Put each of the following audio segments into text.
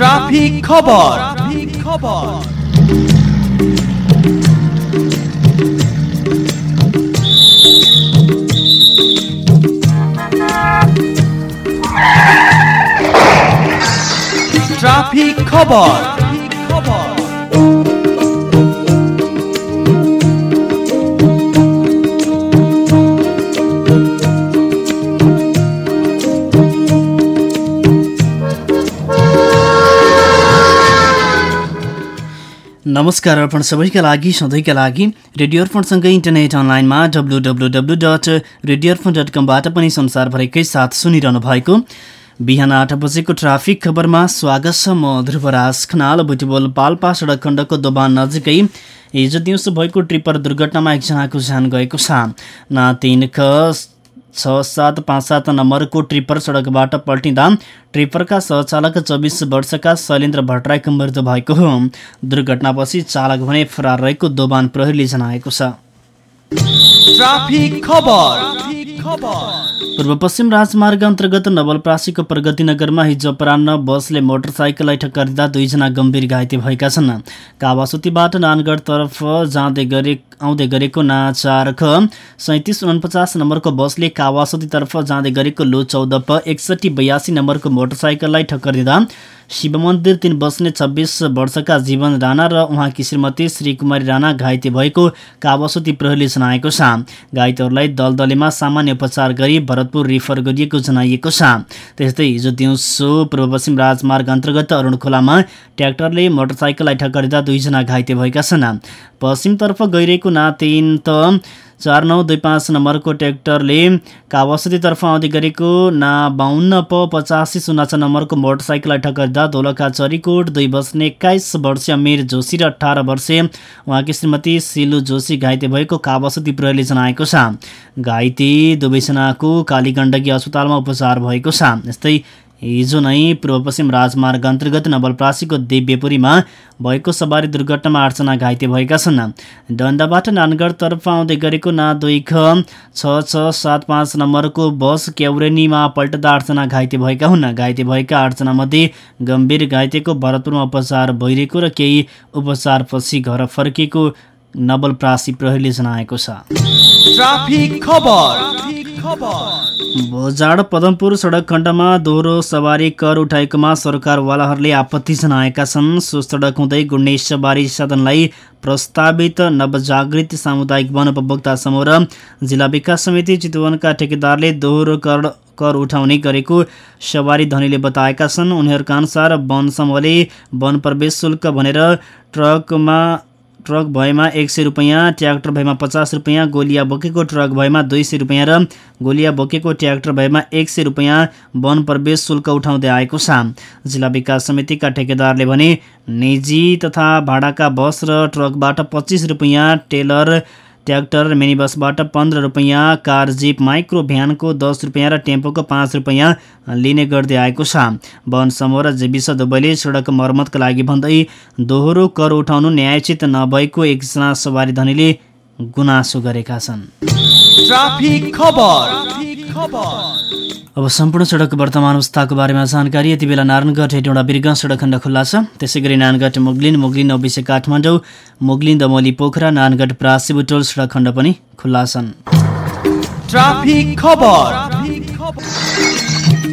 Traffic खबर traffic खबर traffic खबर ट्राफिक नमस्कार अर्पण सबैका लागि सधैँका लागि रेडियो अर्पणसँगै इन्टरनेट अनलाइनमा W W W dot radio Arpan dot कमबाट पनि संसारभरिकै साथ सुनिरहनु भएको बिहान आठ बजेको ट्राफिक खबरमा स्वागत छ म ध्रुवराज खनाल बुटिबोल पाल्पा सडक खण्डको दोबान नजिकै। हिजो दिउँसो भएको ट्रिपर दुर्घटनामा एकजनाको ज्यान गएको छ। ना तिन ख छ सात पाँच सात नम्बरको ट्रिपर सडकबाट पल्टिँदा ट्रिपरका सहचालक चौबिस वर्षका शैलेन्द्र भट्टराईको मृत्यु भएको हो। दुर्घटनापछि चालक भने फरार रहेको दोबान प्रहरीले जनाएको छ। पूर्व पश्चिम राजमार्ग अन्तर्गत नवलप्रासीको प्रगति नगरमा हिजो अपरान्न बसले मोटरसाइकललाई ठक्कर दिँदा दुईजना गम्भीर घाइते भएका छन्। कावासुतीबाट नानगढतर्फ जाँदै गरे आउँदै गरेको ना चार ख सैँतिस उनपचास नम्बरको बसले कावासुतीतर्फ जाँदै गरेको लो चौध प एकसट्ठी बयासी नम्बरको मोटरसाइकललाई ठक्कर दिँदा शिव मन्दिर तिन बस्ने छब्बिस वर्षका जीवन राणा र उहाँकी श्रीमती श्रीकुमारी राणा घाइते भएको कावासुती प्रहरीले जनाएको छ। घाइतेहरूलाई दलदलेमा सामान्य उपचार गरी भरतपुर रिफर गरिएको जनाइएको छ। त्यस्तै हिजो दिउँसो पूर्व पश्चिम राजमार्ग अन्तर्गत अरुण खोलामा ट्र्याक्टरले मोटरसाइकललाई ठक्कर दिँदा दुईजना घाइते भएका छन्। पश्चिमतर्फ गइरहेको ना तिन त चार नौ दुई पाँच नम्बरको ट्र्याक्टरले कावासुतीतर्फ आउँदै गरेको ना बाहन्न प पचासी छ नम्बरको मोटरसाइकललाई ठक्कर दिँदा दोलखा चरीकोट दुई बस्ने एक्काइस वर्षीय मीर जोशी र अठार वर्षीय उहाँकी श्रीमती सिलु जोशी घाइते भएको कावासुती प्रहरीले जनाएको छ। घाइते दुवैजनाको कालीगण्डकी अस्पतालमा उपचार भएको छ। यस्तै हिजो नै पूर्व पश्चिम राजमार्ग अन्तर्गत नवलप्रासीको दिव्यपुरीमा भएको सवारी दुर्घटनामा आठजना घाइते भएका छन्। डन्डाबाट नानगढतर्फ आउँदै गरेको ना दुई ख छ छ सात पाँच नम्बरको बस क्याउरेनीमा पल्टदा आठजना घाइते भएका हुन्। घाइते भएका आठजनामध्ये गम्भीर घाइतेको भरतपुरमा उपचार भइरहेको र केही उपचारपछि घर फर्किएको नवलप्रासी प्रहरीले जनाएको छ। बजाड पदमपुर सडक खण्डमा दोहोरो सवारी कर उठाएकोमा सरकारवालाहरूले आपत्ति जनाएका छन्। सो सडक हुँदै गुणेशबारी साधनलाई प्रस्तावित नवजागृत सामुदायिक वन उपभोक्ता समूह र जिल्ला विकास समिति चितवनका ठेकेदारले दोहोरो कर कर उठाउने गरेको सवारी धनीले बताएका छन्। उनीहरूका अनुसार वन समूहले वन प्रवेश शुल्क भनेर ट्रकमा ट्रक भएमा एक सय रुपियाँ ट्र्याक्टर भएमा पचास रुपियाँ गोलिया बोकेको ट्रक भएमा दुई सय रुपियाँ र गोलिया बोकेको ट्र्याक्टर भएमा एक सय रुपियाँ वन प्रवेश शुल्क उठाउँदै आएको छ। जिल्ला विकास समितिका ठेकेदारले भने निजी तथा भाडाका बस र ट्रकबाट पच्चिस रुपियाँ टेलर ट्र्याक्टर मिनी बसबाट पन्ध्र रुपियाँ कार जिप माइक्रो भ्यानको दस रुपियाँ र टेम्पोको पाँच रुपियाँ लिने गर्दै आएको छ। वन समूह र जीविस दुवैले सडक मर्मतका लागि भन्दै दोहोरो कर उठाउनु न्यायोचित नभएको एकजना सवारी धनीले गुनासो गरेका छन्। ट्राफिक खबर। अब सम्पूर्ण सडक वर्तमान अवस्थाको बारेमा जानकारी। यति बेला नारायणगढ हेटौँडा बिर्ग सडक खण्ड खुल्ला छ। त्यसै गरी नारायणगढ मुगलिन मुगलिन औविसे काठमाडौँ मुगलिन दमोली पोखरा नारायणगढ प्रासी बुटोल सडक खण्ड पनि खुल्ला छन्।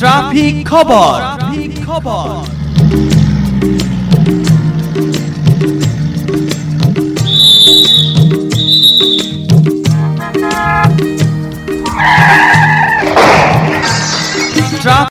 ट्राफिक खबर ट्राफिक खबर